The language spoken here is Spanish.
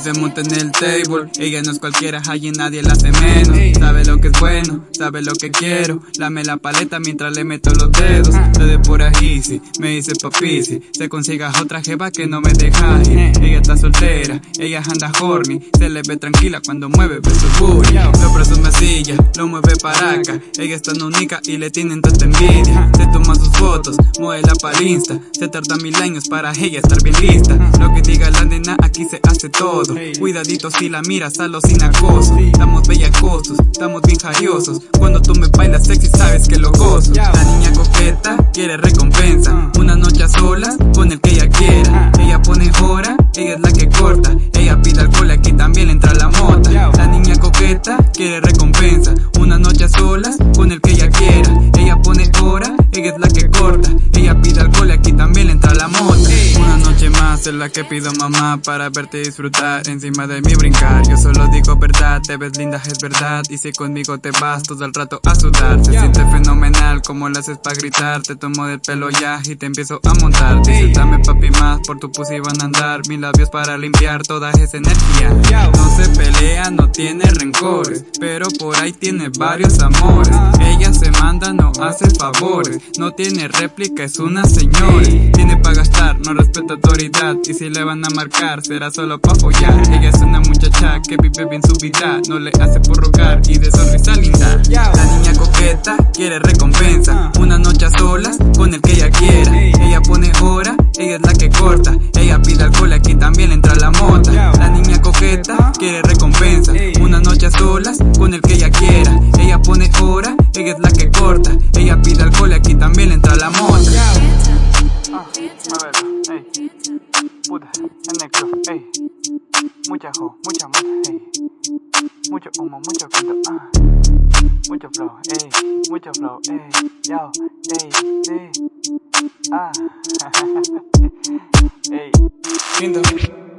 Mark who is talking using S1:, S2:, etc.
S1: se monta en el table. Ella no es cualquiera, allí nadie la hace menos. Sabe lo que es bueno, sabe lo que quiero. Lame la paleta mientras le meto los dedos. Se de pura easy, me dice papisi. Se consiga otra jeva que no me deja. Ella está soltera, ella anda horny. Se le ve tranquila cuando mueve beso booty. Lo presume silla, lo mueve para acá. Ella es tan única y le tienen tanta envidia. Se toma sus fotos, modela para Insta. Se tarda mil años para ella estar bien lista. Lo que diga la nena, aquí se hace todo. Cuidadito si la miras, salo sin acoso. Estamos bellacosos, estamos bien jariosos. Cuando tú me bailas sexy, sabes que lo gozo. La niña coqueta quiere recompensa. Una noche a solas con el que ella quiera. Ella pone hora, ella es la que corta. Ella pide alcohol, aquí también entra la mota. La niña coqueta quiere recompensa. Una noche a solas con el que ella quiera. Ella pone hora, ella es la que corta. Ella pide alcohol, aquí también entra la mota. Es la que pido mamá para verte disfrutar. Encima de mí brincar. Yo solo digo verdad, te ves linda, es verdad. Y si conmigo te vas todo el rato a sudar. Se siente fenomenal como lo haces para gritar. Te tomo del pelo ya y te empiezo a montar. Dice dame papi más, por tu pussy van a andar. Mis labios para limpiar toda esa energía. No se pelea, no tiene rencores. Pero por ahí tiene varios amores. Ella se manda, no hace favores. No tiene réplica, es una señora. Tiene para gastar, no respeta autoridad. Y si le van a marcar, será solo pa' follar. Ella es una muchacha que vive bien su vida. No le hace por rogar y de sonrisa linda. La niña coqueta quiere recompensa. Una noche
S2: negro, ey. Mucha jo, mucha mota, ey. Mucho humo, mucho canto, ah. Mucho flow, ey. Mucho flow, ey. Yo, ey, ey. Ah. ey.
S1: Lindo.